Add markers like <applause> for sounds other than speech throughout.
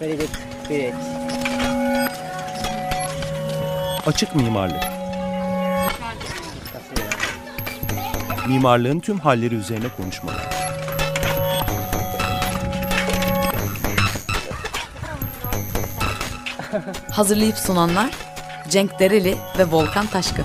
Venedik Bridge. Açık mimarlık. Mimarlığın tüm halleri üzerine konuşmalar. Hazırlayıp sunanlar Cenk Dereli ve Volkan Taşkın.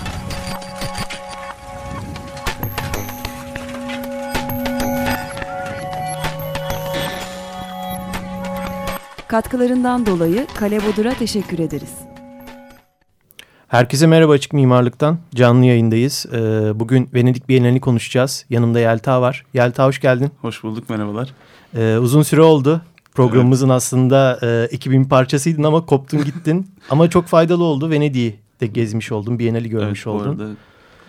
Katkılarından dolayı Kale Bodur'a teşekkür ederiz. Herkese merhaba Açık Mimarlık'tan. Canlı yayındayız. Ee, bugün Venedik Bienalini konuşacağız. Yanımda Yelta var. Yelta hoş geldin. Hoş bulduk, merhabalar. Ee, uzun süre oldu. Programımızın evet. aslında e, ekibin parçasıydın ama koptun gittin. <laughs> ama çok faydalı oldu. Venedik'i de gezmiş oldun. Bienali görmüş evet, oldun. Arada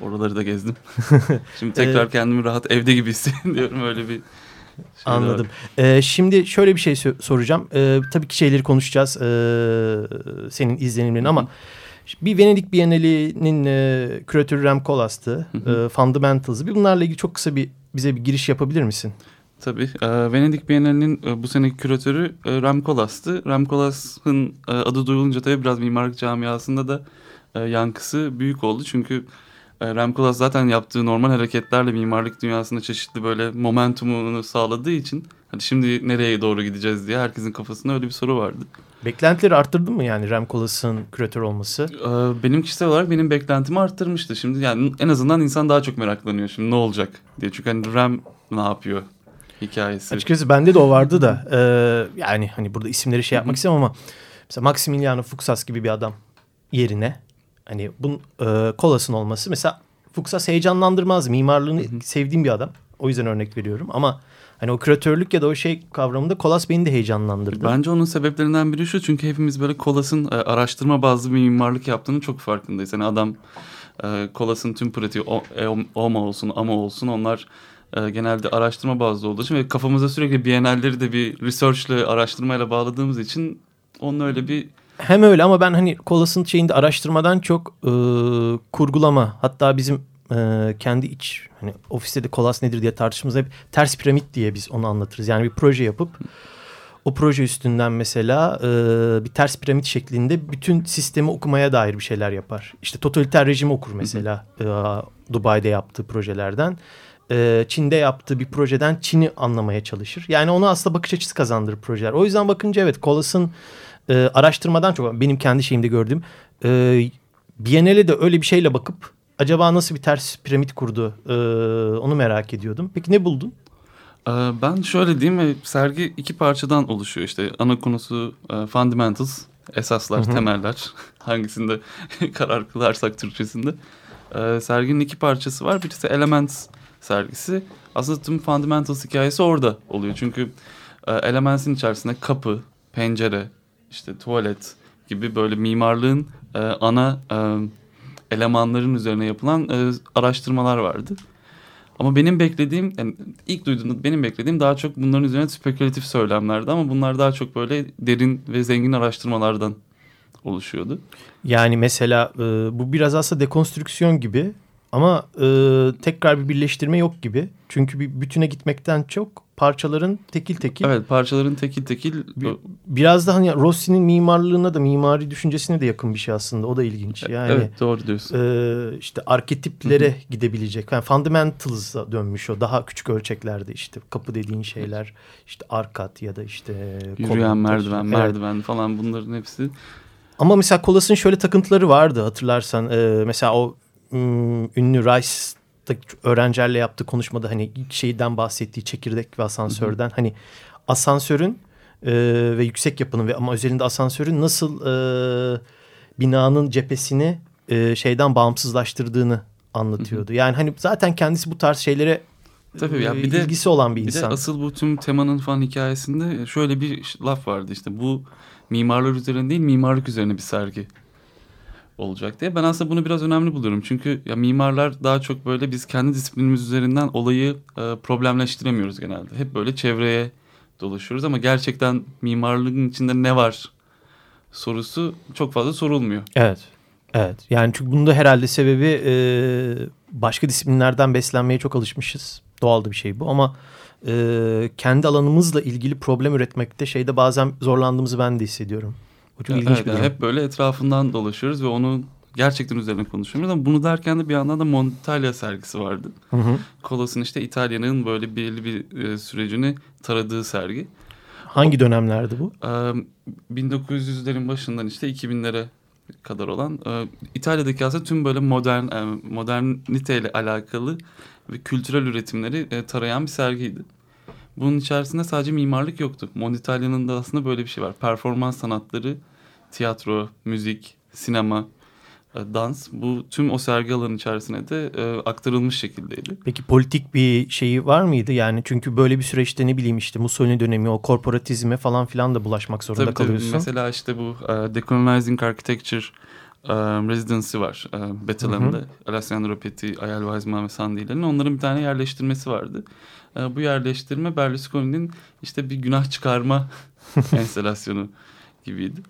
oraları da gezdim. <laughs> Şimdi tekrar kendimi rahat evde gibi <laughs> hissediyorum öyle bir Anladım. Ee, şimdi şöyle bir şey soracağım. Ee, tabii ki şeyleri konuşacağız. Ee, senin izlenimlerini ama bir Venedik Bienali'nin e, küratörü Rem Koolhaas'tı. E, Fundamentals'ı. Bunlarla ilgili çok kısa bir bize bir giriş yapabilir misin? Tabii. E, Venedik Bienali'nin e, bu seneki küratörü e, Rem Koolhaas'tı. Rem Koolhaas'ın e, adı duyulunca tabii biraz mimarlık camiasında da e, yankısı büyük oldu. Çünkü Rem Koolhaas zaten yaptığı normal hareketlerle mimarlık dünyasında çeşitli böyle momentumunu sağladığı için hani şimdi nereye doğru gideceğiz diye herkesin kafasında öyle bir soru vardı. Beklentileri arttırdın mı yani Rem Koolhaas'ın küratör olması? Ee, benim kişisel olarak benim beklentimi arttırmıştı. Şimdi yani en azından insan daha çok meraklanıyor şimdi ne olacak diye. Çünkü hani Rem ne yapıyor hikayesi. Açıkçası bende de o vardı da e, yani hani burada isimleri şey yapmak istemem ama mesela Maximiliano Fuchsas gibi bir adam yerine hani bunun e, Kolas'ın olması mesela Fuchsas heyecanlandırmaz. Mimarlığını Hı -hı. sevdiğim bir adam. O yüzden örnek veriyorum ama hani o küratörlük ya da o şey kavramında Kolas beni de heyecanlandırdı. Bence onun sebeplerinden biri şu çünkü hepimiz böyle Kolas'ın e, araştırma bazlı bir mimarlık yaptığını çok farkındayız. Yani adam e, Kolas'ın tüm pratiği o, e, OMA olsun, AMA olsun onlar e, genelde araştırma bazlı olduğu için ve kafamıza sürekli Biennalleri de bir researchle araştırmayla bağladığımız için onun öyle bir hem öyle ama ben hani Kolas'ın şeyinde araştırmadan çok e, kurgulama hatta bizim e, kendi iç hani ofiste de Kolas nedir diye tartışmamızda hep ters piramit diye biz onu anlatırız. Yani bir proje yapıp o proje üstünden mesela e, bir ters piramit şeklinde bütün sistemi okumaya dair bir şeyler yapar. İşte totaliter rejim okur mesela e, Dubai'de yaptığı projelerden. E, Çin'de yaptığı bir projeden Çin'i anlamaya çalışır. Yani onu aslında bakış açısı kazandırır projeler. O yüzden bakınca evet Kolas'ın e, araştırmadan çok benim kendi şeyimde gördüğüm e, Biennale de öyle bir şeyle bakıp acaba nasıl bir ters piramit kurdu e, onu merak ediyordum. Peki ne buldun? Ee, ben şöyle diyeyim sergi iki parçadan oluşuyor işte ana konusu e, fundamentals esaslar, hı hı. temeller <laughs> hangisinde <laughs> karar kılarsak Türkçesinde. Ee, serginin iki parçası var birisi Elements sergisi aslında tüm fundamentals hikayesi orada oluyor çünkü e, Elements'in içerisinde kapı, pencere, işte tuvalet gibi böyle mimarlığın e, ana e, elemanların üzerine yapılan e, araştırmalar vardı. Ama benim beklediğim, yani ilk duyduğumda benim beklediğim daha çok bunların üzerine spekülatif söylemlerdi ama bunlar daha çok böyle derin ve zengin araştırmalardan oluşuyordu. Yani mesela e, bu biraz aslında dekonstrüksiyon gibi ama e, tekrar bir birleştirme yok gibi. Çünkü bir bütüne gitmekten çok parçaların tekil tekil. Evet parçaların tekil tekil. Biraz da hani Rossi'nin mimarlığına da mimari düşüncesine de yakın bir şey aslında. O da ilginç. Yani, evet doğru diyorsun. E, işte arketiplere Hı -hı. gidebilecek. Yani fundamentals'a dönmüş o. Daha küçük ölçeklerde işte kapı dediğin şeyler. işte arkat ya da işte. Yürüyen merdiven, evet. merdiven falan bunların hepsi. Ama mesela Kolas'ın şöyle takıntıları vardı hatırlarsan. E, mesela o ünlü Rice öğrencilerle yaptığı konuşmada hani şeyden bahsettiği çekirdek ve asansörden hı hı. hani asansörün e, ve yüksek yapının ve ama özelinde asansörün nasıl e, binanın cephesini e, şeyden bağımsızlaştırdığını anlatıyordu. Hı hı. Yani hani zaten kendisi bu tarz şeylere Tabii ya bir de ilgisi olan bir, bir insan. De asıl bu tüm temanın falan hikayesinde şöyle bir laf vardı işte bu mimarlar üzerine değil mimarlık üzerine bir sergi olacak diye. Ben aslında bunu biraz önemli buluyorum. Çünkü ya mimarlar daha çok böyle biz kendi disiplinimiz üzerinden olayı e, problemleştiremiyoruz genelde. Hep böyle çevreye dolaşıyoruz ama gerçekten mimarlığın içinde ne var sorusu çok fazla sorulmuyor. Evet. Evet. Yani çünkü bunda herhalde sebebi e, başka disiplinlerden beslenmeye çok alışmışız. Doğal bir şey bu ama e, kendi alanımızla ilgili problem üretmekte şeyde bazen zorlandığımızı ben de hissediyorum. Bu çok ilginç evet, bir durum. hep böyle etrafından dolaşıyoruz ve onu gerçekten üzerine konuşuyoruz. Ama bunu derken de bir yandan da Montalya sergisi vardı. Hı hı. Kolas'ın işte İtalya'nın böyle belli bir e, sürecini taradığı sergi. Hangi dönemlerdi bu? Ee, 1900'lerin başından işte 2000'lere kadar olan e, İtalya'daki aslında tüm böyle modern e, moderniteyle alakalı ve kültürel üretimleri e, tarayan bir sergiydi. Bunun içerisinde sadece mimarlık yoktu. Monitalya'nın da aslında böyle bir şey var. Performans sanatları, tiyatro, müzik, sinema, e, dans bu tüm o sergi alanının içerisine de e, aktarılmış şekildeydi. Peki politik bir şeyi var mıydı? Yani çünkü böyle bir süreçte ne bileyim işte Mussolini dönemi o korporatizme falan filan da bulaşmak zorunda Tabii, tabii. kalıyorsun. Mesela işte bu e, Decolonizing Architecture e, Residency var e, Bethlehem'de. Alessandro Petti, Ayal Weizmann ve Sandiler'in onların bir tane yerleştirmesi vardı. E, bu yerleştirme Berlusconi'nin işte bir günah çıkarma <laughs> enstalasyonu gibiydi.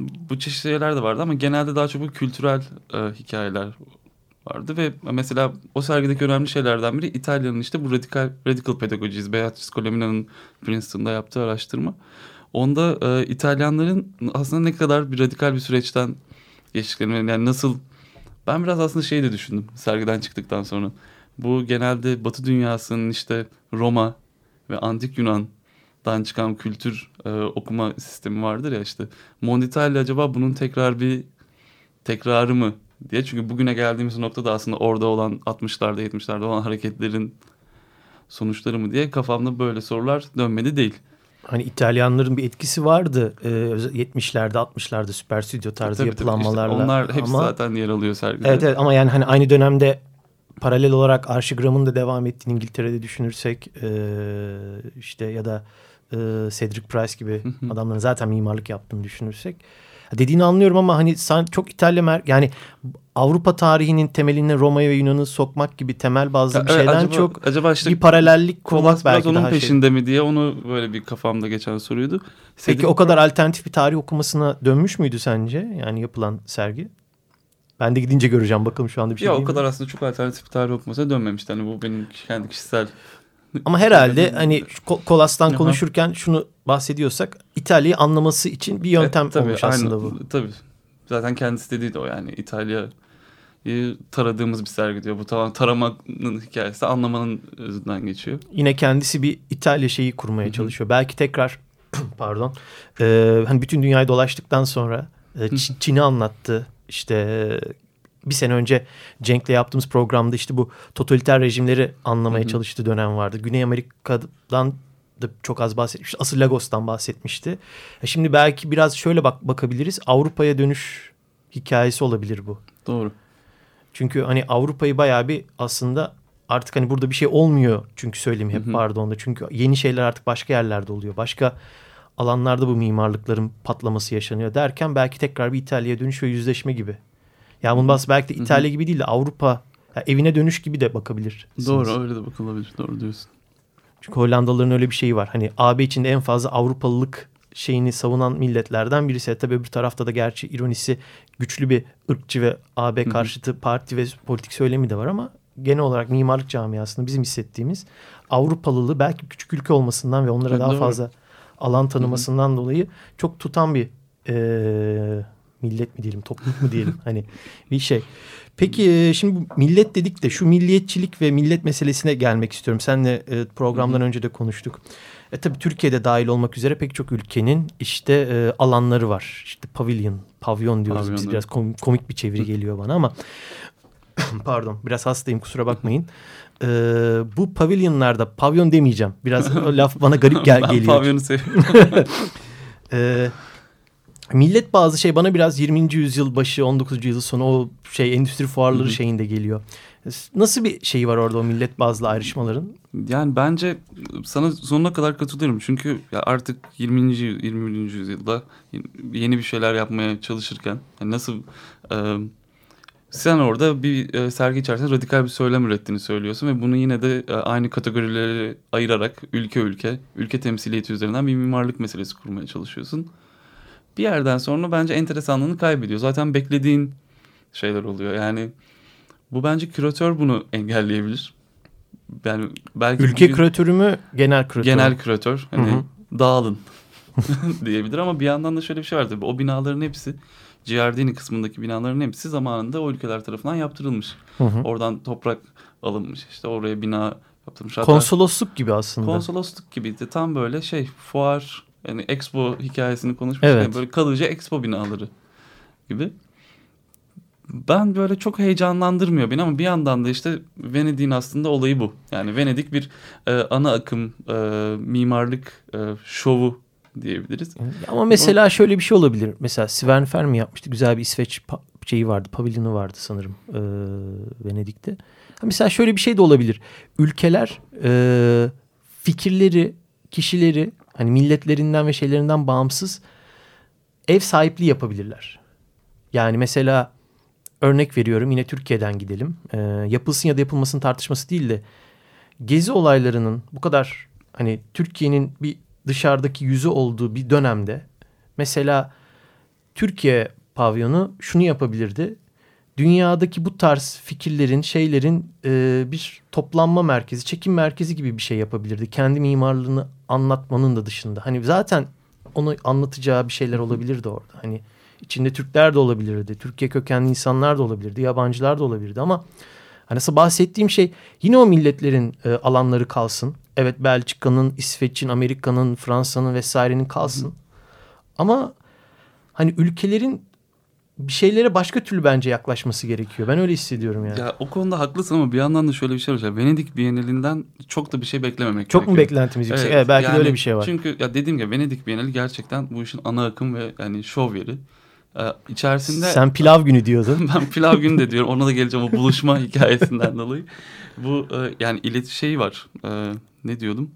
Bu çeşitli şeyler de vardı ama genelde daha çok bu kültürel e, hikayeler vardı ve mesela o sergideki önemli şeylerden biri İtalya'nın işte bu radikal radical pedagogies Beatrice Colomina'nın Princeton'da yaptığı araştırma. Onda e, İtalyanların aslında ne kadar bir radikal bir süreçten geçtiklerini yani nasıl ben biraz aslında şey de düşündüm sergiden çıktıktan sonra. Bu genelde Batı dünyasının işte Roma ve Antik Yunan'dan çıkan kültür e, okuma sistemi vardır ya işte. Monditalli acaba bunun tekrar bir tekrarı mı diye. Çünkü bugüne geldiğimiz noktada aslında orada olan 60'larda 70'lerde olan hareketlerin sonuçları mı diye kafamda böyle sorular dönmedi değil. Hani İtalyanların bir etkisi vardı ee, 70'lerde 60'larda süper stüdyo tarzı Tabii, tabii. İşte yapılanmalarla. onlar hepsi ama, zaten yer alıyor sergide. Evet, evet ama yani hani aynı dönemde paralel olarak Arşigram'ın da devam ettiğini İngiltere'de düşünürsek e, işte ya da e, Cedric Price gibi adamların zaten mimarlık yaptığını düşünürsek dediğini anlıyorum ama hani sen çok İtalya mer yani Avrupa tarihinin temeline Roma'yı ve Yunan'ı sokmak gibi temel bazı Ya bir evet, şeyden acaba, çok acaba işte bir paralellik kurmak belki onun daha şey. peşinde mi diye onu böyle bir kafamda geçen soruydu. Peki Cedric- o kadar alternatif bir tarih okumasına dönmüş müydü sence? Yani yapılan sergi. Ben de gidince göreceğim bakalım şu anda bir şey ya o diyeyim mi? kadar aslında çok alternatif bir tarih okumasına dönmemişti. Hani bu benim kendi kişisel Ama herhalde hani Kolas'tan Aha. konuşurken şunu bahsediyorsak İtalya'yı anlaması için bir yöntem Evet, tabii, olmuş aynen, aslında bu. Tabii. Zaten kendisi dediği de o yani İtalya'yı taradığımız bir sergi diyor. Bu tamam taramanın hikayesi anlamanın özünden geçiyor. Yine kendisi bir İtalya şeyi kurmaya Hı hı. çalışıyor. Belki tekrar <clears throat> pardon e, hani bütün dünyayı dolaştıktan sonra e, Çin'i anlattı. İşte e, bir sene önce Cenk'le yaptığımız programda işte bu totaliter rejimleri anlamaya Hı hı. çalıştığı dönem vardı. Güney Amerika'dan da çok az bahsetmişti. Asıl Lagos'tan bahsetmişti. E şimdi belki biraz şöyle bak bakabiliriz. Avrupa'ya dönüş hikayesi olabilir bu. Doğru. Çünkü hani Avrupa'yı bayağı bir aslında artık hani burada bir şey olmuyor. Çünkü söyleyeyim hep Hı hı. pardon da. Çünkü yeni şeyler artık başka yerlerde oluyor. Başka alanlarda bu mimarlıkların patlaması yaşanıyor derken belki tekrar bir İtalya'ya dönüş ve yüzleşme gibi. Bunun bahsi belki de Hı hı. İtalya gibi değil de Avrupa yani evine dönüş gibi de bakabilirsiniz. Doğru öyle de bakılabilir. Doğru diyorsun. Çünkü Hollandalıların öyle bir şeyi var. Hani AB içinde en fazla Avrupalılık şeyini savunan milletlerden birisi. E Tabii öbür tarafta da gerçi ironisi güçlü bir ırkçı ve AB hı. karşıtı parti ve politik söylemi de var ama genel olarak mimarlık camiasında bizim hissettiğimiz Avrupalılığı belki küçük ülke olmasından ve onlara Evet, daha doğru. fazla alan tanımasından dolayı çok tutan bir eee, millet mi diyelim topluluk mu diyelim hani bir şey. Peki e, şimdi millet dedik de şu milliyetçilik ve millet meselesine gelmek istiyorum. Seninle e, programdan önce de konuştuk. E tabii Türkiye'de dahil olmak üzere pek çok ülkenin işte e, alanları var. İşte pavilion, pavyon diyoruz biz biraz kom- komik bir çeviri geliyor bana ama <coughs> pardon biraz hastayım kusura bakmayın. E, bu pavilyonlarda pavyon demeyeceğim. Biraz <laughs> laf bana garip gel ben geliyor. pavyonu seviyorum. Ee, <laughs> millet bazı şey bana biraz 20. yüzyıl başı 19. yüzyıl sonu o şey endüstri fuarları Hı hı. şeyinde geliyor. Nasıl bir şey var orada o millet bazlı ayrışmaların? Yani bence sana sonuna kadar katılıyorum. Çünkü ya artık 20. yıl- 21. yüzyılda yeni bir şeyler yapmaya çalışırken yani nasıl e, sen orada bir e, sergi içerisinde radikal bir söylem ürettiğini söylüyorsun ve bunu yine de e, aynı kategorilere ayırarak ülke ülke, ülke temsiliyeti üzerinden bir mimarlık meselesi kurmaya çalışıyorsun. Bir yerden sonra bence enteresanlığını kaybediyor. Zaten beklediğin şeyler oluyor. Yani bu bence küratör bunu engelleyebilir. yani belki Ülke bugün küratörü mü genel küratör? genel küratör hani Hı dağılın <laughs> diyebilir ama bir yandan da şöyle bir şey var tabii. O binaların hepsi Giardini kısmındaki binaların hepsi zamanında o ülkeler tarafından yaptırılmış. Hı hı. Oradan toprak alınmış işte oraya bina yaptırmış. Hatta Konsolosluk gibi aslında. konsolosluk gibiydi. Tam böyle şey fuar yani expo hikayesini konuşmuşken Evet. böyle kalıcı expo binaları gibi. Ben böyle çok heyecanlandırmıyor beni ama bir yandan da işte Venedik'in aslında olayı bu. Yani Venedik bir e, ana akım e, mimarlık e, şovu diyebiliriz. Ama mesela şöyle bir şey olabilir. Mesela Sven Fermi yapmıştı. Güzel bir İsveç şeyi vardı. Pavilyonu vardı sanırım e, Venedik'te. Ha, Mesela şöyle bir şey de olabilir. Ülkeler e, fikirleri, kişileri hani milletlerinden ve şeylerinden bağımsız ev sahipliği yapabilirler. Yani mesela örnek veriyorum yine Türkiye'den gidelim. E, yapılsın ya da yapılmasın tartışması değil de gezi olaylarının bu kadar hani Türkiye'nin bir dışarıdaki yüzü olduğu bir dönemde mesela Türkiye pavyonu şunu yapabilirdi. Dünyadaki bu tarz fikirlerin, şeylerin e, bir toplanma merkezi, çekim merkezi gibi bir şey yapabilirdi. Kendi mimarlığını anlatmanın da dışında. Hani zaten onu anlatacağı bir şeyler olabilirdi orada. Hani içinde Türkler de olabilirdi, Türkiye kökenli insanlar da olabilirdi, yabancılar da olabilirdi ama hani nasıl bahsettiğim şey yine o milletlerin e, alanları kalsın. Evet Belçika'nın, İsveç'in, Amerika'nın, Fransa'nın vesairenin kalsın. Ama hani ülkelerin bir şeylere başka türlü bence yaklaşması gerekiyor. Ben öyle hissediyorum yani. Ya o konuda haklısın ama bir yandan da şöyle bir şey olacak. Venedik Bienalinden çok da bir şey beklememek Çok mu gerekiyor. beklentimiz yüksek? Evet, Evet, belki yani öyle bir şey var. Çünkü ya dediğim gibi Venedik Bienali gerçekten bu işin ana akım ve yani şov yeri. Ee, içerisinde Sen pilav günü diyordun. <laughs> ben pilav günü de diyorum. Ona da geleceğim o buluşma <laughs> hikayesinden dolayı. Bu e, yani ileti şey var. E, ne diyordum?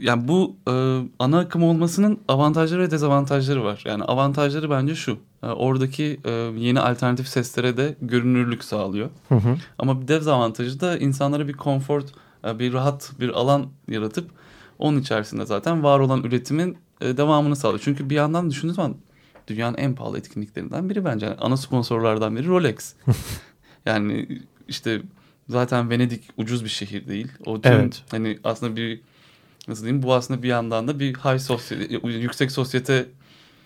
Yani bu e, ana akım olmasının avantajları ve dezavantajları var. Yani avantajları bence şu. E, oradaki e, yeni alternatif seslere de görünürlük sağlıyor. Hı hı. Ama bir dezavantajı da insanlara bir konfor, e, bir rahat bir alan yaratıp onun içerisinde zaten var olan üretimin e, devamını sağlıyor. Çünkü bir yandan düşündüğünüz zaman dünyanın en pahalı etkinliklerinden biri bence. Yani ana sponsorlardan biri Rolex. <laughs> yani işte zaten Venedik ucuz bir şehir değil. O tüm Evet. hani aslında bir nasıl diyeyim bu aslında bir yandan da bir high sosyete, yüksek sosyete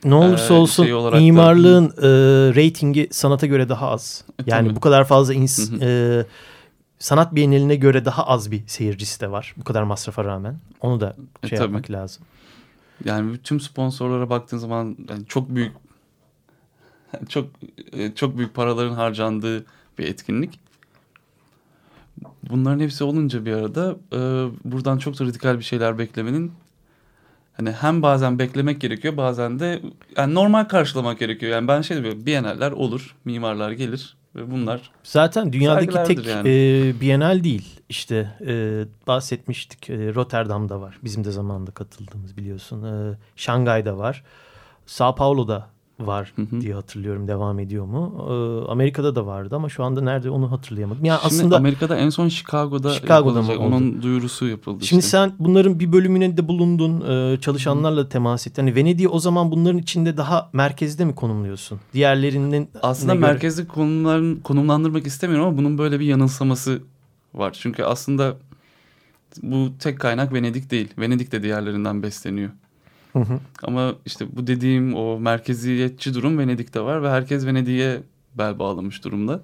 Ne olursa Ee, olsun şey olarak da- mimarlığın e, reytingi sanata göre daha az. E, Yani tabii. bu kadar fazla ins e, sanat biyeneline göre daha az bir seyircisi de var. Bu kadar masrafa rağmen. Onu da E, şey tabii. yapmak lazım. Yani tüm sponsorlara baktığın zaman yani çok büyük <laughs> çok e, çok büyük paraların harcandığı bir etkinlik. Bunların hepsi olunca bir arada e, buradan çok da radikal bir şeyler beklemenin hani hem bazen beklemek gerekiyor bazen de yani normal karşılamak gerekiyor. Yani ben şey diyorum Biennaller olur, mimarlar gelir ve bunlar Zaten dünyadaki tek yani. e, Bienal değil. İşte e, bahsetmiştik. E, Rotterdam'da var. Bizim de zamanında katıldığımız biliyorsun. E, Şangay'da var. Sao Paulo'da var Hı hı. diye hatırlıyorum. Devam ediyor mu? E, Amerika'da da vardı ama şu anda nerede onu hatırlayamadım. Yani Şimdi aslında Amerika'da en son Chicago'da, Chicago'da mı oldu? Onun duyurusu yapıldı. Şimdi işte. sen bunların bir bölümüne de bulundun. e, çalışanlarla temas ettin. Hani Venedik'i o zaman bunların içinde daha merkezde mi konumluyorsun? Diğerlerinin Aslında göre? merkezli konumların, konumlandırmak istemiyorum ama bunun böyle bir yanılsaması var. Çünkü aslında bu tek kaynak Venedik değil. Venedik de diğerlerinden besleniyor. Hı hı. Ama işte bu dediğim o merkeziyetçi durum Venedik'te var ve herkes Venedik'e bel bağlamış durumda.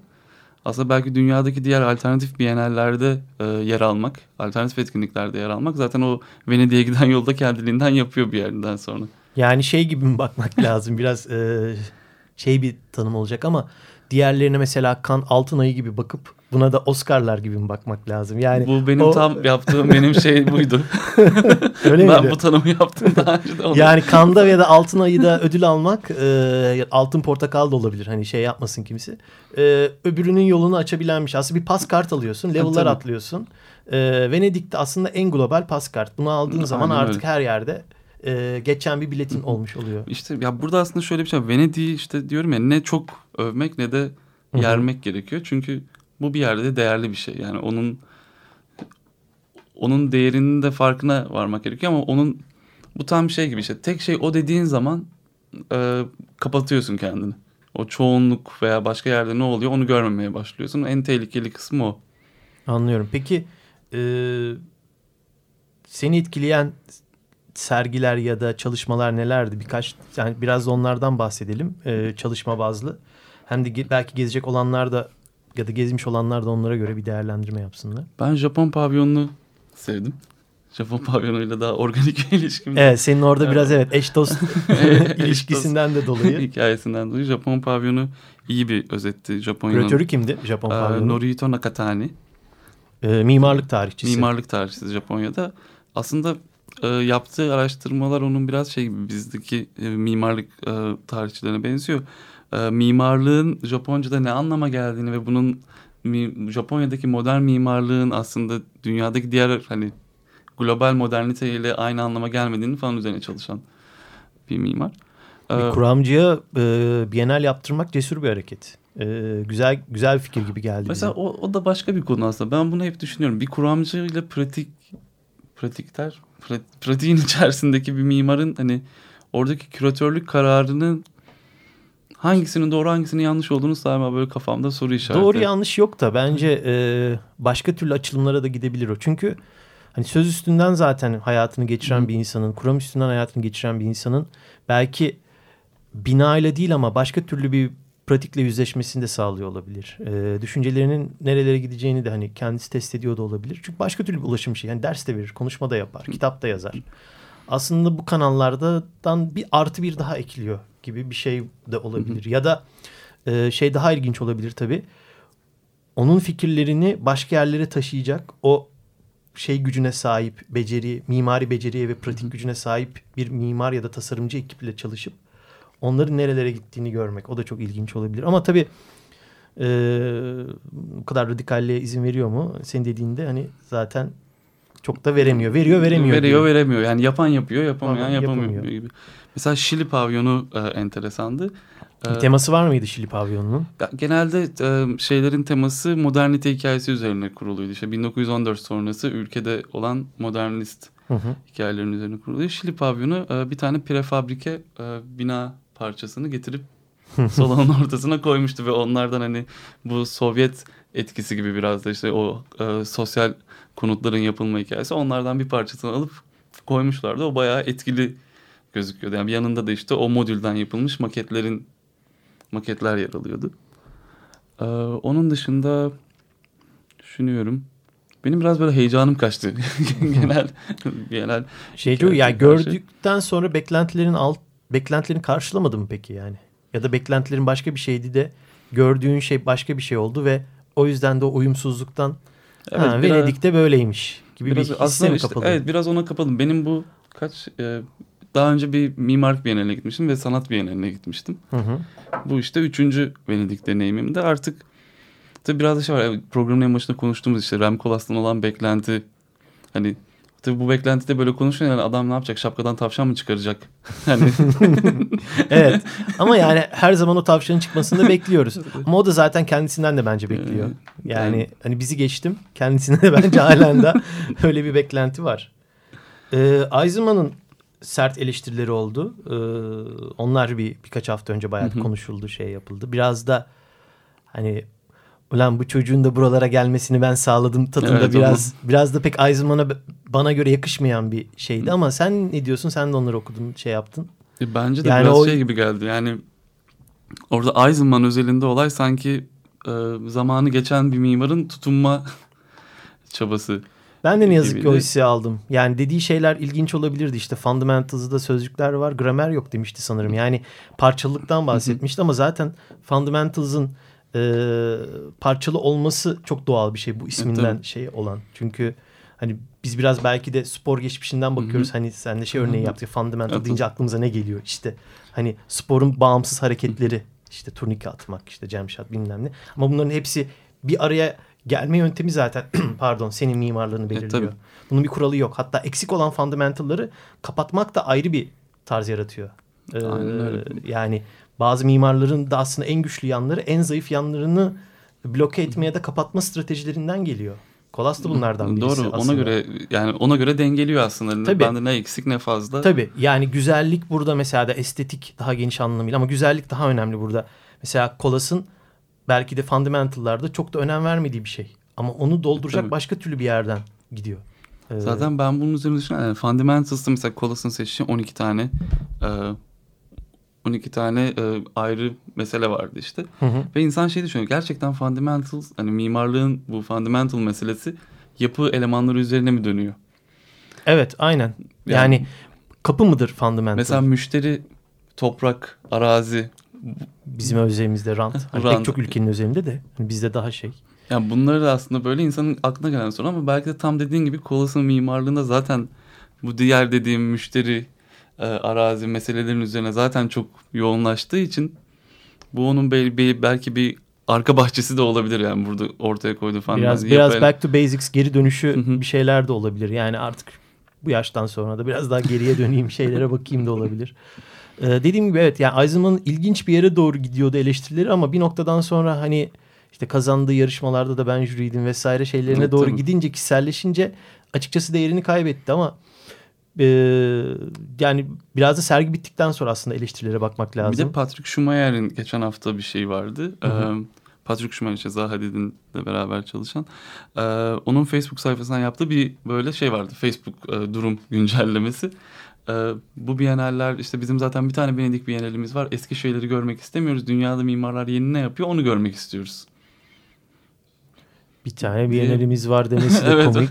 Aslında belki dünyadaki diğer alternatif bienallerde e, yer almak, alternatif etkinliklerde yer almak zaten o Venedik'e giden yolda kendiliğinden yapıyor bir yerden sonra. Yani şey gibi mi bakmak <laughs> lazım? Biraz e, şey bir tanım olacak ama diğerlerine mesela kan altın ayı gibi bakıp buna da Oscar'lar gibi mi bakmak lazım? Yani Bu benim o- tam yaptığım benim şey buydu. <laughs> öyle ben miydi? bu tanımı yaptım daha önce de. onu- Yani kanda ya da altın ayıda ödül almak e, altın portakal da olabilir. Hani şey yapmasın kimse. E, öbürünün yolunu açabilenmiş. Aslında bir pas kart alıyorsun. Level'lar atlıyorsun. E, Venedik'te aslında en global pas kart. Bunu aldığın Aynen zaman öyle. artık her yerde e, geçen bir biletin olmuş oluyor. İşte ya burada aslında şöyle bir şey. Venedik'i işte diyorum ya ne çok övmek ne de Hı hı. yermek gerekiyor. Çünkü bu bir yerde de değerli bir şey. Yani onun onun değerinin de farkına varmak gerekiyor ama onun bu tam şey gibi işte tek şey o dediğin zaman e, kapatıyorsun kendini. O çoğunluk veya başka yerde ne oluyor onu görmemeye başlıyorsun. En tehlikeli kısmı o. Anlıyorum. Peki e, seni etkileyen sergiler ya da çalışmalar nelerdi? Birkaç yani biraz da onlardan bahsedelim. E, çalışma bazlı. Hem de belki gezecek olanlar da ya da gezmiş olanlar da onlara göre bir değerlendirme yapsınlar. Ben Japon pavyonunu sevdim. Japon pavyonuyla daha organik <laughs> bir ilişkim. Evet senin orada biraz <laughs> <laughs> evet eş dost ilişkisinden de dolayı. Hikayesinden dolayı Japon pavyonu iyi bir özetti. Japonya'nın Küratörü kimdi Japon Ee, pavyonu? Norihito Nakatani. E, mimarlık tarihçisi. Mimarlık tarihçisi Japonya'da. Aslında e, yaptığı araştırmalar onun biraz şey bizdeki e, mimarlık e, tarihçilerine benziyor. E, mimarlığın Japonca'da ne anlama geldiğini ve bunun mi, Japonya'daki modern mimarlığın aslında dünyadaki diğer hani global moderniteyle aynı anlama gelmediğini falan üzerine çalışan bir mimar. Bir Ee, kuramcıya e, bienal yaptırmak cesur bir hareket. E, güzel güzel bir fikir gibi geldi Mesela bize. o, o da başka bir konu aslında. Ben bunu hep düşünüyorum. Bir kuramcıyla pratik pratikler pra- pratiğin <laughs> içerisindeki bir mimarın hani oradaki küratörlük kararının hangisinin doğru hangisinin yanlış olduğunu daima böyle kafamda soru işareti. Doğru yanlış yok da bence e, başka türlü açılımlara da gidebilir o. Çünkü hani söz üstünden zaten hayatını geçiren bir insanın, kuram üstünden hayatını geçiren bir insanın belki bina ile değil ama başka türlü bir pratikle yüzleşmesini de sağlıyor olabilir. E, düşüncelerinin nerelere gideceğini de hani kendisi test ediyor da olabilir. Çünkü başka türlü bir ulaşım şeyi. Yani ders de verir, konuşma da yapar, kitap da yazar. Aslında bu kanallardan bir artı bir daha ekliyor gibi bir şey de olabilir. Ya da e, şey daha ilginç olabilir tabii. Onun fikirlerini başka yerlere taşıyacak o şey gücüne sahip, beceri, mimari beceriye ve pratik gücüne sahip bir mimar ya da tasarımcı ekiple çalışıp onların nerelere gittiğini görmek. O da çok ilginç olabilir. Ama tabii e, bu kadar radikalliğe izin veriyor mu? Senin dediğinde hani zaten çok da veremiyor. Veriyor, veremiyor. Veriyor gibi. veremiyor. Yani yapan yapıyor yapamayan yapamıyor. yapamıyor. gibi. Mesela Şili pavyonu e, enteresandı. Bir teması var mıydı Şili pavyonunun? Ya genelde e, şeylerin teması modernite hikayesi üzerine kuruluydu. İşte 1914 sonrası ülkede olan modernist Hı hı. hikayelerin üzerine kuruluyor. Şili pavyonu e, bir tane prefabrike e, bina parçasını getirip <laughs> salonun ortasına koymuştu ve onlardan hani bu Sovyet etkisi gibi biraz da işte o e, sosyal konutların yapılma hikayesi onlardan bir parçasını alıp koymuşlardı. O bayağı etkili gözüküyordu. Yani bir yanında da işte o modülden yapılmış maketlerin maketler yer alıyordu. E, onun dışında düşünüyorum. Benim biraz böyle heyecanım kaçtı. <laughs> genel genel Şey diyor ya hikayesine karşı. gördükten sonra beklentilerin alt beklentilerini karşılamadı mı peki yani? Ya da beklentilerin başka bir şeydi de gördüğün şey başka bir şey oldu ve o yüzden de o uyumsuzluktan Evet, ha, biraz- Venedik'te böyleymiş gibi biraz bir hisse mi işte, kapıldı? evet biraz ona kapadım. Benim bu kaç e, daha önce bir mimarlık biyenaline gitmiştim ve sanat biyenaline gitmiştim. Hı hı. Bu işte üçüncü Venedik deneyimimde artık tabii biraz da şey var yani programın en başında konuştuğumuz işte Rem Koolhaas'tan olan beklenti hani tabii bu beklentide böyle konuşuyor yani adam ne yapacak şapkadan tavşan mı çıkaracak? <laughs> Hani <laughs> evet ama yani her zaman o tavşanın çıkmasını da bekliyoruz. Ama o da zaten kendisinden de bence bekliyor. Yani yani- hani bizi geçtim kendisine de bence halen de <laughs> öyle bir beklenti var. Ee, Eisenman'ın sert eleştirileri oldu. Ee, onlar bir birkaç hafta önce bayağı Hı hı. konuşuldu, şey yapıldı. Biraz da hani ulan bu çocuğun da buralara gelmesini ben sağladım tadında Evet, biraz biraz da pek Eisenman'a bana göre yakışmayan bir şeydi ama sen ne diyorsun? Sen de onları okudun, şey yaptın. E, Bence de Yani biraz o- şey gibi geldi. Yani orada Eisenman özelinde olay sanki e, zamanı geçen bir mimarın tutunma <laughs> çabası. Ben de ne yazık ki o gibi hissi aldım. Yani dediği şeyler ilginç olabilirdi. İşte Fundamentals'da sözcükler var, gramer yok demişti sanırım. Yani parçalılıktan bahsetmişti ama zaten Fundamentals'ın e, parçalı olması çok doğal bir şey bu isminden tabii. şey olan. Çünkü hani biz biraz belki de spor geçmişinden bakıyoruz. Hani sen de şey örneği yaptık. Fundamental Evet. deyince aklımıza ne geliyor? İşte hani sporun bağımsız hareketleri. işte turnike atmak, işte jamshot bilmem ne. Ama bunların hepsi bir araya gelme yöntemi zaten <clears throat> pardon senin mimarlığını belirliyor. tabii. Bunun bir kuralı yok. Hatta eksik olan fundamentalları kapatmak da ayrı bir tarz yaratıyor. Ee, Aynen öyle. yani bazı mimarların da aslında en güçlü yanları en zayıf yanlarını bloke etme ya da kapatma stratejilerinden geliyor. Kolas da bunlardan birisi Doğru. aslında. Ona göre yani ona göre dengeliyor aslında. Tabii. Bende ne eksik ne fazla. Tabii yani güzellik burada mesela da estetik daha geniş anlamıyla ama güzellik daha önemli burada. Mesela Kolas'ın belki de fundamental'larda çok da önem vermediği bir şey. Ama onu dolduracak Tabii. başka türlü bir yerden gidiyor. Ee, Zaten ben bunun üzerine düşünüyorum. Yani Fundamentals'ta mesela Colas'ın seçtiği 12 tane e, 12 tane e, ayrı mesele vardı işte. Hı hı. Ve insan şey düşünüyor. Gerçekten fundamentals hani mimarlığın bu fundamental meselesi yapı elemanları üzerine mi dönüyor? Evet aynen. Yani, Yani- kapı mıdır fundamental? Mesela müşteri, toprak, arazi. Bizim özelimizde rant. Hani Rant. Pek çok ülkenin özelinde de hani bizde daha şey. Yani bunları da aslında böyle insanın aklına gelen soru ama belki de tam dediğin gibi Colas'ın mimarlığında zaten bu diğer dediğim müşteri, e, arazi meselelerin üzerine zaten çok yoğunlaştığı için bu onun bel- bel- belki bir arka bahçesi de olabilir yani burada ortaya koyduğu falan. Biraz biraz back to basics geri dönüşü Hı hı. bir şeyler de olabilir. Yani artık bu yaştan sonra da biraz daha geriye döneyim şeylere bakayım da olabilir. Ee, dediğim gibi evet yani Eisenman'ın ilginç bir yere doğru gidiyordu eleştirileri ama bir noktadan sonra hani işte kazandığı yarışmalarda da ben jüriydim vesaire şeylerine Evet, doğru tabii. gidince kişiselleşince açıkçası değerini kaybetti ama e, yani biraz da sergi bittikten sonra aslında eleştirilere bakmak lazım. Bir de Patrick Schumacher'in geçen hafta bir şey vardı. Hı hı. Ee, Patrick Schumacher Zaha Hadid'in de beraber çalışan. Ee, onun Facebook sayfasından yaptığı bir böyle şey vardı. Facebook e, durum güncellemesi. Ee, bu biyeneller işte bizim zaten bir tane Venedik biyenelimiz var. Eski şeyleri görmek istemiyoruz. Dünyada mimarlar yeni ne yapıyor onu görmek istiyoruz. Bir tane bienalimiz var <laughs> demesi de Evet. komik.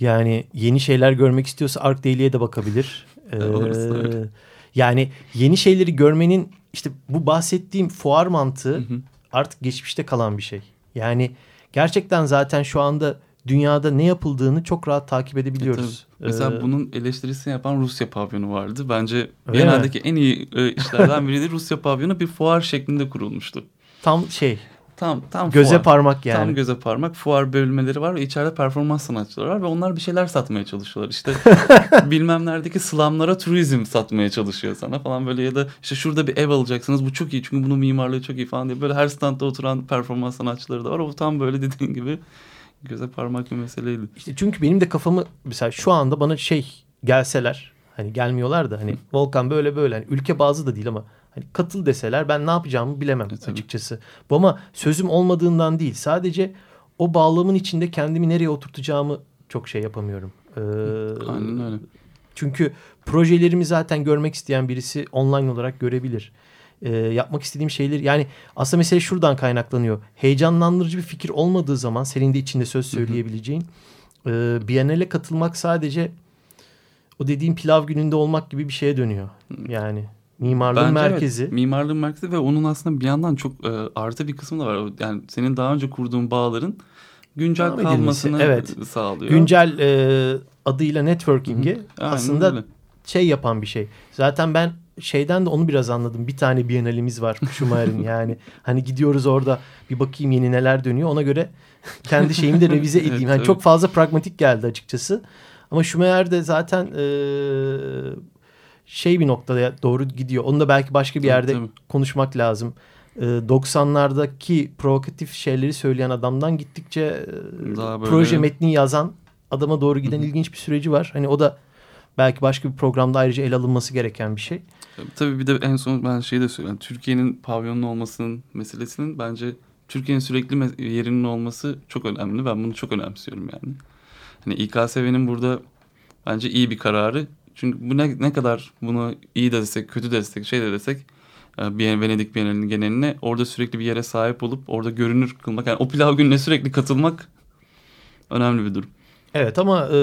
Yani yeni şeyler görmek istiyorsa Ark Daily'e de bakabilir. <laughs> Ee, Orası yani yeni şeyleri görmenin işte bu bahsettiğim fuar mantığı Hı hı. Artık geçmişte kalan bir şey. Yani gerçekten zaten şu anda dünyada ne yapıldığını çok rahat takip edebiliyoruz. E, tabii. Mesela Ee, bunun eleştirisini yapan Rusya pavyonu vardı. Bence Biennale'deki en iyi e, işlerden biri de Rusya pavyonu bir fuar şeklinde kurulmuştu. tam şey Tam tam göze fuar. parmak yani. Tam göze parmak fuar bölmeleri var ve içeride performans sanatçıları var ve onlar bir şeyler satmaya çalışıyorlar. İşte <laughs> bilmem neredeki slamlara turizm satmaya çalışıyor sana falan böyle ya da işte şurada bir ev alacaksınız bu çok iyi çünkü bunun mimarlığı çok iyi falan diye böyle her standta oturan performans sanatçıları da var. O tam böyle dediğin gibi göze parmak bir meseleydi. İşte çünkü benim de kafamı mesela şu anda bana şey gelseler hani gelmiyorlar da hani Volkan böyle böyle hani ülke bazı da değil ama hani katıl deseler ben ne yapacağımı bilemem E, tabii. açıkçası. Bu ama sözüm olmadığından değil sadece o bağlamın içinde kendimi nereye oturtacağımı çok şey yapamıyorum. Ee, Aynen öyle. çünkü projelerimi zaten görmek isteyen birisi online olarak görebilir. Ee, yapmak istediğim şeyler yani aslında mesele şuradan kaynaklanıyor. Heyecanlandırıcı bir fikir olmadığı zaman senin de içinde söz söyleyebileceğin e, Biennale katılmak sadece o dediğim pilav gününde olmak gibi bir şeye dönüyor. Yani mimarlığın Bence evet, merkezi. mimarlığın merkezi ve onun aslında bir yandan çok e, artı bir kısmı da var. Yani senin daha önce kurduğun bağların güncel Devam kalmasını evet. sağlıyor. Güncel e, adıyla networking'i aslında öyle. şey yapan bir şey. Zaten ben şeyden de onu biraz anladım. Bir tane bienalimiz var <laughs> Schumacher'in yani. Hani gidiyoruz orada bir bakayım yeni neler dönüyor. Ona göre <laughs> kendi şeyimi de revize edeyim. Evet, tabii. çok fazla pragmatik geldi açıkçası. Ama Schumacher de zaten e, şey bir noktaya doğru gidiyor. Onu da belki başka bir Tabii, yerde tabii. konuşmak lazım. E, 90'lardaki provokatif şeyleri söyleyen adamdan gittikçe Daha böyle- proje metni yazan adama doğru giden ilginç bir süreci var. Hani o da belki başka bir programda ayrıca ele alınması gereken bir şey. Tabii, bir de en son ben şey de söyleyeyim. Türkiye'nin pavyonun olmasının meselesinin bence Türkiye'nin sürekli yerinin olması çok önemli. Ben bunu çok önemsiyorum yani. Hani İKSV'nin burada bence iyi bir kararı. Çünkü bu ne, ne kadar bunu iyi de desek, kötü de desek, şey de desek e, bir Venedik Bienalinin geneline orada sürekli bir yere sahip olup orada görünür kılmak. Yani o pilav gününe sürekli katılmak önemli bir durum. Evet ama e,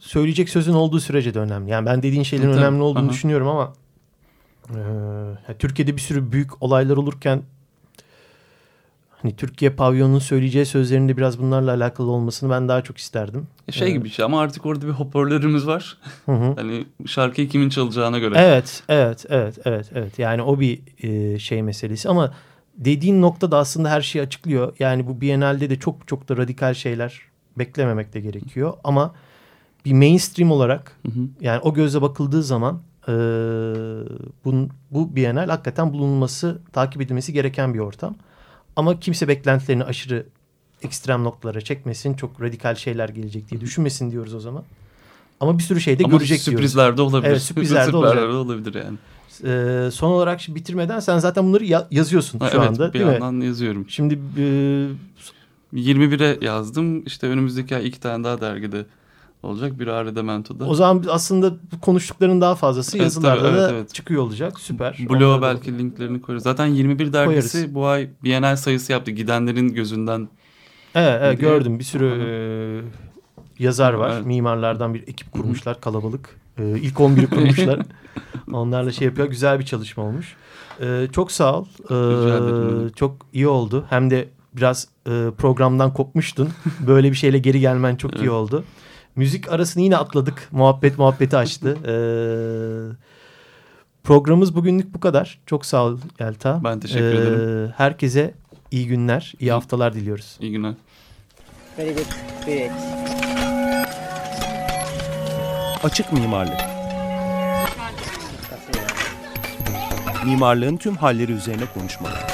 söyleyecek sözün olduğu sürece de önemli. Yani ben dediğin şeylerin Tabii, önemli olduğunu aha. düşünüyorum ama e, Türkiye'de bir sürü büyük olaylar olurken hani Türkiye pavyonunun söyleyeceği sözlerin de biraz bunlarla alakalı olmasını ben daha çok isterdim. Şey Evet. gibi şey ama artık orada bir hoparlörümüz var. Hı hı. Hani şarkıyı kimin çalacağına göre. Evet, evet, evet, evet, evet. Yani o bir e, şey meselesi ama dediğin nokta da aslında her şeyi açıklıyor. Yani bu Biennale'de de çok çok da radikal şeyler beklememek de gerekiyor ama bir mainstream olarak Hı hı. yani o gözle bakıldığı zaman e, bunun, bu Biennale hakikaten bulunması, takip edilmesi gereken bir ortam. Ama kimse beklentilerini aşırı ekstrem noktalara çekmesin, çok radikal şeyler gelecek diye düşünmesin diyoruz o zaman. Ama bir sürü şey de Ama görecek diyoruz. sürprizler de olabilir. Evet, sürprizler de olacak. olabilir yani. Ee, son olarak bitirmeden sen zaten bunları ya- yazıyorsun Ha, şu evet anda bir değil mi? yandan yazıyorum. Şimdi e, 21'e yazdım. İşte önümüzdeki ay iki tane daha dergide olacak. Biri Arredemento'da. O zaman aslında bu konuştukların daha fazlası Evet, yazılarda tabii, evet, da evet. çıkıyor olacak. Süper. Blog'a Onlara da belki linklerini koyarız. Zaten 21 dergisi Koyarız. bu ay Bienal sayısı yaptı. Gidenlerin gözünden. Evet, evet Diye- gördüm bir sürü e, yazar var. Evet. Mimarlardan bir ekip kurmuşlar kalabalık. E, ilk 11'i <laughs> kurmuşlar. Onlarla şey yapıyor. Güzel bir çalışma olmuş. E, çok sağ ol. E, çok iyi oldu. Hem de biraz e, programdan kopmuştun. <laughs> Böyle bir şeyle geri gelmen çok iyi Evet. oldu. Müzik arasını yine atladık. Muhabbet muhabbeti açtı. <laughs> E, programımız bugünlük bu kadar. Çok sağ ol Yelta. Ben teşekkür E, ederim. Herkese iyi günler, iyi haftalar diliyoruz. İyi günler. Very good. Great. Açık mimarlık. Mimarlığın tüm halleri üzerine konuşmalar.